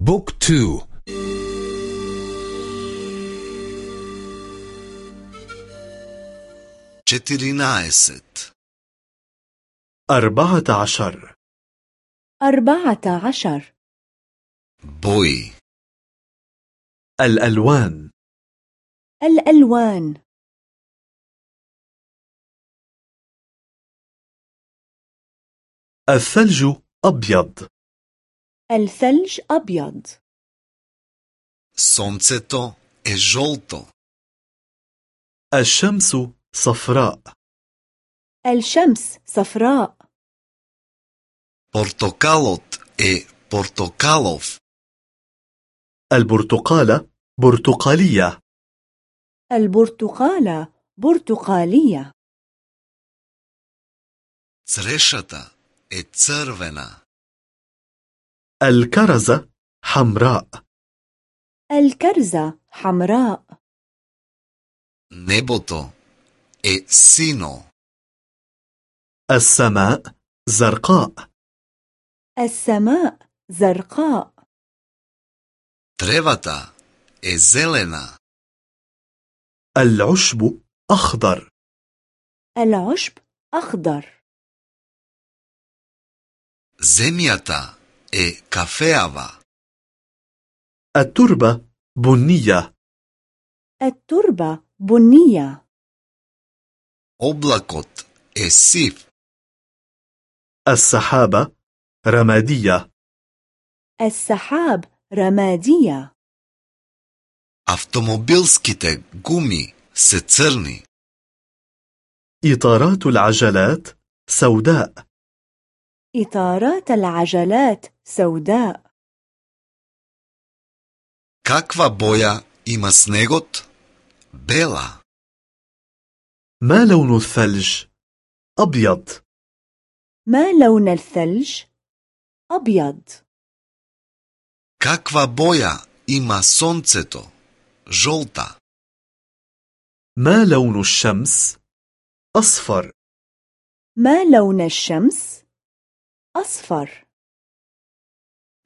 بوك تو. četrnaest أربعة عشر. أربعة عشر. boji الألوان. الألوان. الثلج أبيض. الثلج أبيض Soncето е žolto. الشمس صفراء الشمس صفراء Портокалот е портокалов. البرتقالة برتقالية البرتقالة برتقالية Црешата е цървена. الكرزة حمراء الكرزة حمراء Небото е сино. السماء زرقاء السماء زرقاء Тревата е зелена. العشب أخضر العشب أخضر Земята е кафеава. التربة بنية التربة بنية Облакот е сив. السحابة رمادية السحاب رمادية Автомобилските гуми се църни. إطارات العجلات سوداء إطارات العجلات سوداء Каква боја има снегот? Бела. ما لون الثلج؟ أبيض ما لون الثلج؟ أبيض Каква боја има сонцето? Жолта. ما لون الشمس؟ أصفر ما لون الشمس؟ أصفر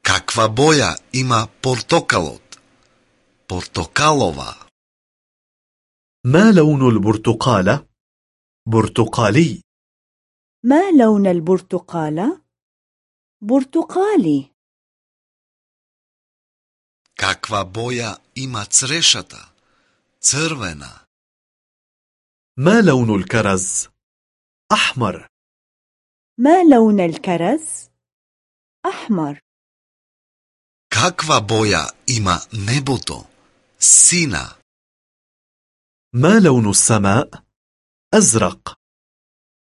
Каква боја има портокалот? Портокалова. ما لون البرتقالة؟ برتقالي ما لون البرتقالة؟ برتقالي Каква боја има црешата? Црвена. ما لون الكرز؟ أحمر ما لون الكرز؟ أحمر Каква боја има небото? Сина. ما لون السماء؟ أزرق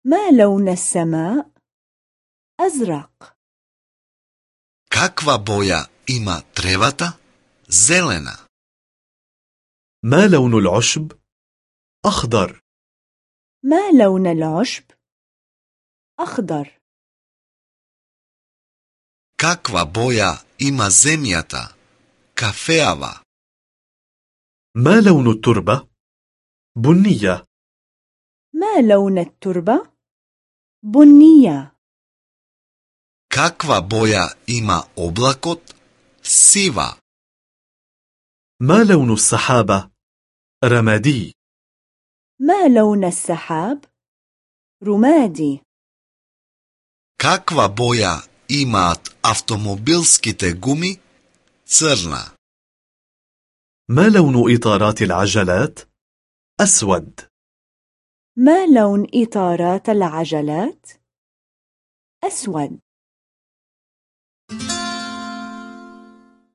ما لون السماء؟ أزرق Каква боја има тревата? Зелена. ما لون العشب؟ أخضر ما لون العشب؟ أخضر Каква боја има земјата? Кафеава. ما لون التربة؟ بنية ما لون التربة؟ بنية Каква боја има облакот? Сива. ما لون السحابة؟ رمادي ما لون السحاب؟ رمادي Каква боја имаат автомобилските гуми? Црна. ما لون إطارات العجلات؟ أسود ما لون إطارات العجلات؟ أسود